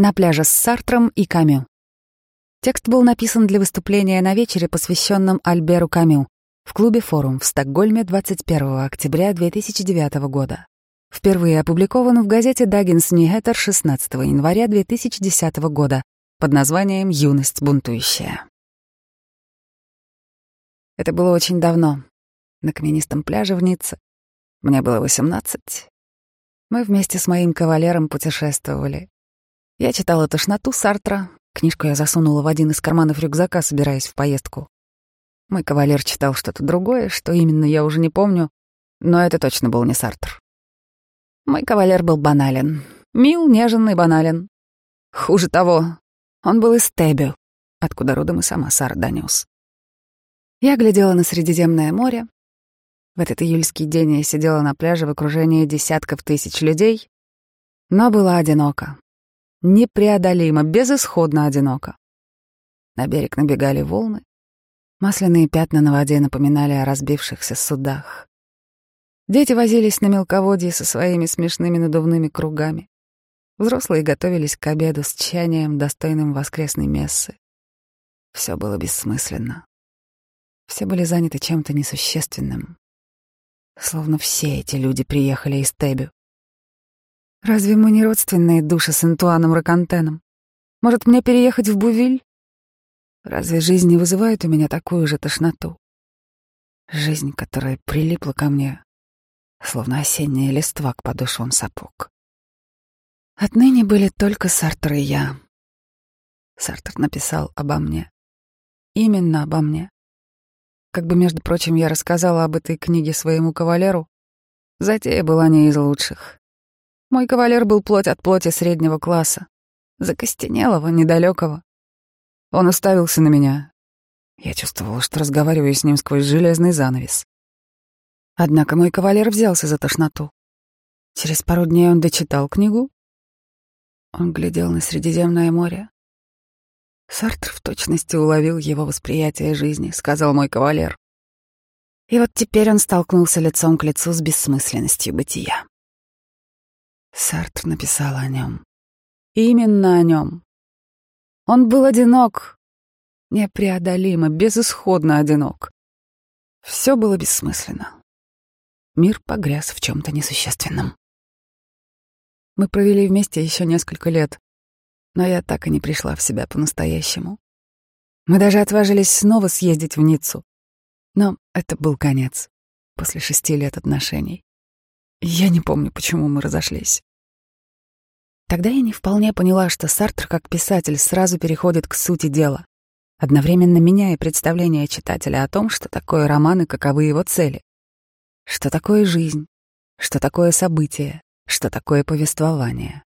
На пляже с Сартром и Камю. Текст был написан для выступления на вечере, посвященном Альберу Камю, в клубе «Форум» в Стокгольме 21 октября 2009 года. Впервые опубликован в газете «Даггинс Ньюхеттер» 16 января 2010 года под названием «Юность бунтующая». Это было очень давно, на каменистом пляже в Ницце. Мне было 18. Мы вместе с моим кавалером путешествовали. Я читала «Тошноту» Сартра, книжку я засунула в один из карманов рюкзака, собираясь в поездку. Мой кавалер читал что-то другое, что именно я уже не помню, но это точно был не Сартр. Мой кавалер был банален. Мил, нежен и банален. Хуже того, он был из Тебю, откуда родом и сама Сара Даниус. Я глядела на Средиземное море. В этот июльский день я сидела на пляже в окружении десятков тысяч людей, но была одинока. Непреодолимо, безысходно одиноко. На берег набегали волны. Масляные пятна на воде напоминали о разбившихся судах. Дети возились на мелководье со своими смешными надувными кругами. Взрослые готовились к обеду с тщанием, достойным воскресной мессы. Все было бессмысленно. Все были заняты чем-то несущественным. Словно все эти люди приехали из Тебю. Разве мы не родственные души с Антуаном Ракантеном? Может, мне переехать в Бувиль? Разве жизнь не вызывает у меня такую же тошноту? Жизнь, которая прилипла ко мне, словно осенняя листва к подошвам сапог. Отныне были только Сартер и я. Сартер написал обо мне. Именно обо мне. Как бы, между прочим, я рассказала об этой книге своему кавалеру, затея была не из лучших. Мой кавалер был плоть от плоти среднего класса, закостенелого, недалекого. Он уставился на меня. Я чувствовала, что разговариваю с ним сквозь железный занавес. Однако мой кавалер взялся за тошноту. Через пару дней он дочитал книгу. Он глядел на Средиземное море, Сартр в точности уловил его восприятие жизни, сказал мой кавалер. И вот теперь он столкнулся лицом к лицу с бессмысленностью бытия. Сартр написал о нем. Именно о нем. Он был одинок, непреодолимо, безысходно одинок. Все было бессмысленно. Мир погряз в чем-то несущественном. Мы провели вместе еще несколько лет но я так и не пришла в себя по-настоящему. Мы даже отважились снова съездить в Ниццу. Но это был конец, после шести лет отношений. Я не помню, почему мы разошлись. Тогда я не вполне поняла, что Сартр как писатель сразу переходит к сути дела, одновременно меняя представление читателя о том, что такое роман и каковы его цели. Что такое жизнь, что такое событие, что такое повествование.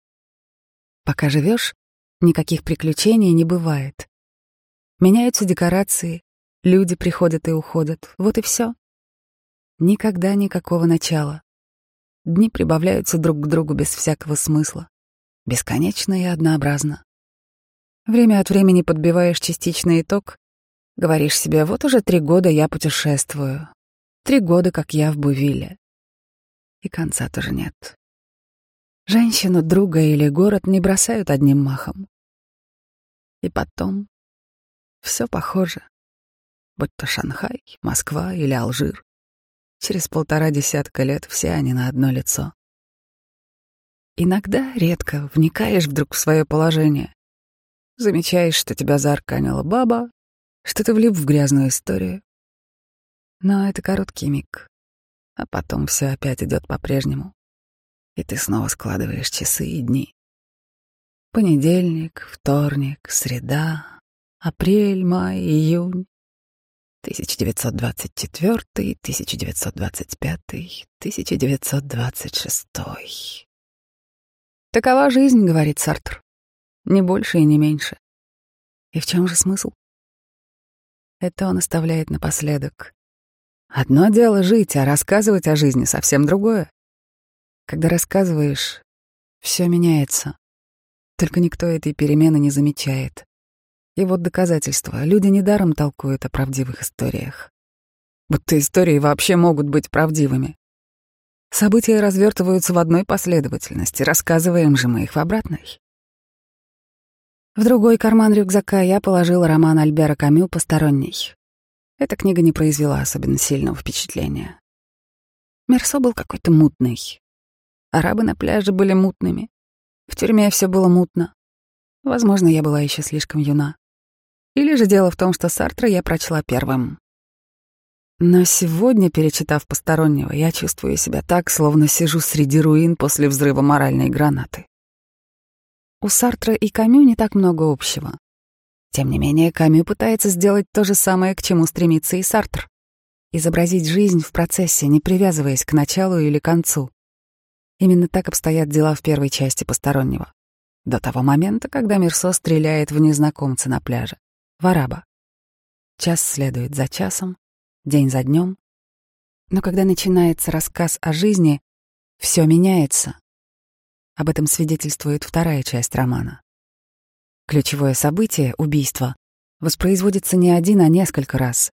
Пока живешь, Никаких приключений не бывает. Меняются декорации, люди приходят и уходят. Вот и все. Никогда никакого начала. Дни прибавляются друг к другу без всякого смысла. Бесконечно и однообразно. Время от времени подбиваешь частичный итог, говоришь себе, вот уже три года я путешествую. Три года, как я в Бувиле. И конца тоже нет. Женщину, друга или город не бросают одним махом. И потом все похоже, будь то Шанхай, Москва или Алжир. Через полтора десятка лет все они на одно лицо. Иногда, редко, вникаешь вдруг в свое положение. Замечаешь, что тебя заарканила баба, что ты влип в грязную историю. Но это короткий миг, а потом все опять идет по-прежнему и ты снова складываешь часы и дни. Понедельник, вторник, среда, апрель, май, июнь. 1924, 1925, 1926. Такова жизнь, говорит Сартр. Не больше и не меньше. И в чем же смысл? Это он оставляет напоследок. Одно дело жить, а рассказывать о жизни совсем другое. Когда рассказываешь, все меняется. Только никто этой перемены не замечает. И вот доказательства. Люди недаром толкуют о правдивых историях. Будто истории вообще могут быть правдивыми. События развертываются в одной последовательности, рассказываем же мы их в обратной. В другой карман рюкзака я положила роман Альбера Камю «Посторонний». Эта книга не произвела особенно сильного впечатления. Мерсо был какой-то мутный. Арабы на пляже были мутными. В тюрьме все было мутно. Возможно, я была еще слишком юна. Или же дело в том, что Сартра я прочла первым. Но сегодня, перечитав постороннего, я чувствую себя так, словно сижу среди руин после взрыва моральной гранаты. У Сартра и Камю не так много общего. Тем не менее, Камю пытается сделать то же самое, к чему стремится и Сартр — изобразить жизнь в процессе, не привязываясь к началу или концу. Именно так обстоят дела в первой части постороннего. До того момента, когда Мерсо стреляет в незнакомца на пляже, в араба. Час следует за часом, день за днем. Но когда начинается рассказ о жизни, все меняется. Об этом свидетельствует вторая часть романа. Ключевое событие — убийство — воспроизводится не один, а несколько раз.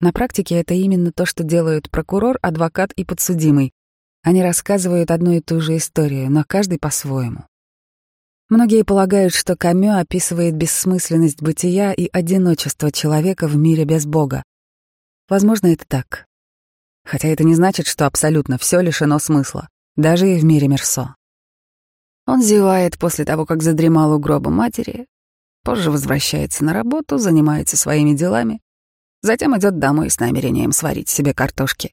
На практике это именно то, что делают прокурор, адвокат и подсудимый. Они рассказывают одну и ту же историю, но каждый по-своему. Многие полагают, что Камё описывает бессмысленность бытия и одиночество человека в мире без Бога. Возможно, это так. Хотя это не значит, что абсолютно все лишено смысла, даже и в мире Мерсо. Он зевает после того, как задремал у гроба матери, позже возвращается на работу, занимается своими делами, затем идет домой с намерением сварить себе картошки.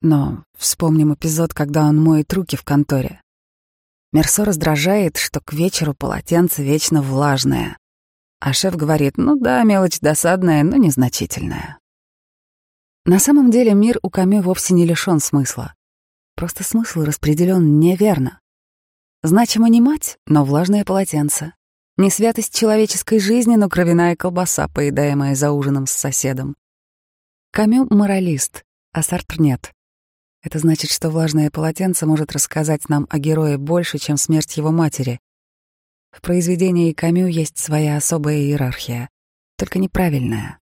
Но вспомним эпизод, когда он моет руки в конторе. Мерсо раздражает, что к вечеру полотенце вечно влажное. А шеф говорит, ну да, мелочь досадная, но незначительная. На самом деле мир у Камю вовсе не лишён смысла. Просто смысл распределен неверно. Значимо не мать, но влажное полотенце. Не святость человеческой жизни, но кровяная колбаса, поедаемая за ужином с соседом. Камю — моралист, а Сартр нет. Это значит, что влажное полотенце может рассказать нам о герое больше, чем смерть его матери. В произведении Камю есть своя особая иерархия, только неправильная.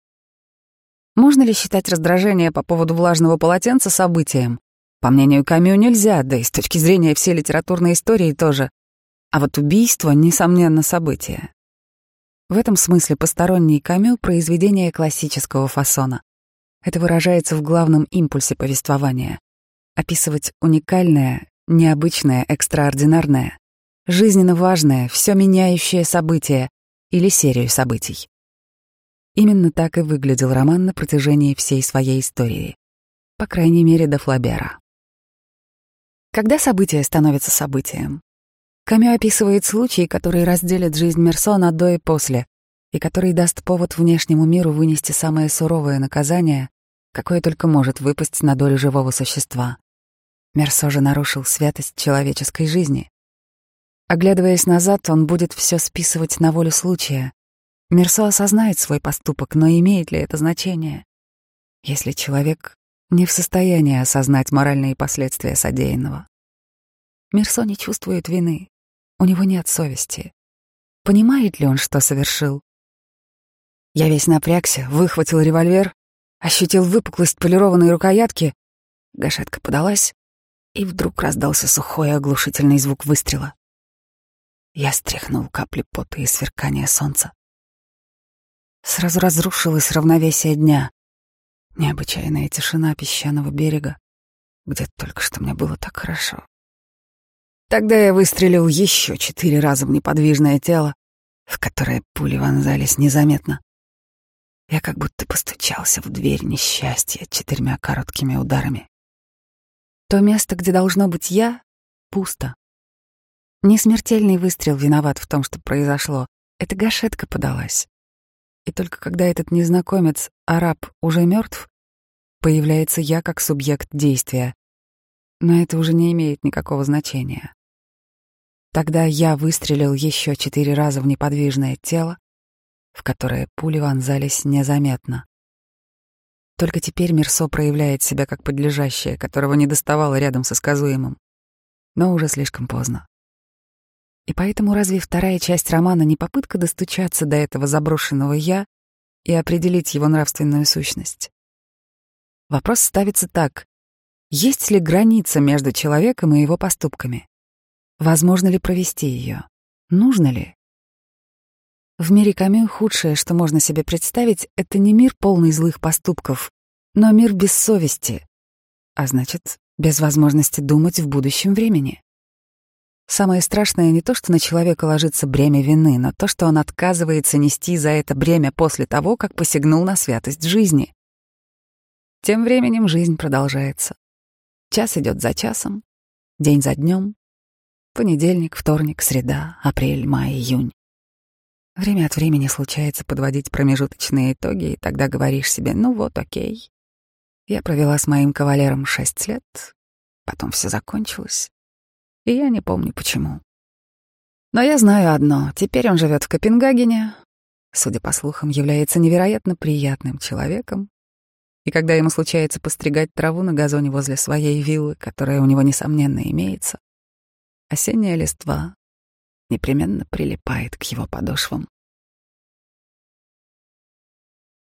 Можно ли считать раздражение по поводу влажного полотенца событием? По мнению Камю, нельзя, да и с точки зрения всей литературной истории тоже. А вот убийство, несомненно, событие. В этом смысле посторонний Камю — произведение классического фасона. Это выражается в главном импульсе повествования. Описывать уникальное, необычное, экстраординарное, жизненно важное, все меняющее событие или серию событий. Именно так и выглядел роман на протяжении всей своей истории. По крайней мере, до Флабера. Когда событие становится событием? Камю описывает случай, который разделит жизнь Мерсо на до и после, и который даст повод внешнему миру вынести самое суровое наказание, какое только может выпасть на долю живого существа. Мерсо же нарушил святость человеческой жизни. Оглядываясь назад, он будет все списывать на волю случая, Мерсо осознает свой поступок, но имеет ли это значение? Если человек не в состоянии осознать моральные последствия содеянного. Мерсо не чувствует вины, у него нет совести. Понимает ли он, что совершил? Я весь напрягся, выхватил револьвер, ощутил выпуклость полированной рукоятки, гашетка подалась, и вдруг раздался сухой оглушительный звук выстрела. Я стряхнул капли пота и сверкания солнца. Сразу разрушилось равновесие дня. Необычайная тишина песчаного берега, где только что мне было так хорошо. Тогда я выстрелил еще четыре раза в неподвижное тело, в которое пули вонзались незаметно. Я как будто постучался в дверь несчастья четырьмя короткими ударами. То место, где должно быть я, пусто. Несмертельный выстрел виноват в том, что произошло. Эта гашетка подалась. И только когда этот незнакомец, араб, уже мертв, появляется я как субъект действия. Но это уже не имеет никакого значения. Тогда я выстрелил еще четыре раза в неподвижное тело, в которое пули вонзались незаметно. Только теперь Мерсо проявляет себя как подлежащее, которого не доставало рядом со сказуемым. Но уже слишком поздно. И поэтому разве вторая часть романа не попытка достучаться до этого заброшенного «я» и определить его нравственную сущность? Вопрос ставится так. Есть ли граница между человеком и его поступками? Возможно ли провести ее? Нужно ли? В мире Камю худшее, что можно себе представить, это не мир полный злых поступков, но мир без совести, а значит, без возможности думать в будущем времени. Самое страшное не то, что на человека ложится бремя вины, но то, что он отказывается нести за это бремя после того, как посягнул на святость жизни. Тем временем жизнь продолжается. Час идет за часом, день за днем. Понедельник, вторник, среда, апрель, май, июнь. Время от времени случается подводить промежуточные итоги, и тогда говоришь себе, ну вот, окей. Я провела с моим кавалером шесть лет, потом все закончилось и я не помню почему. Но я знаю одно — теперь он живет в Копенгагене, судя по слухам, является невероятно приятным человеком, и когда ему случается постригать траву на газоне возле своей виллы, которая у него, несомненно, имеется, осенняя листва непременно прилипает к его подошвам.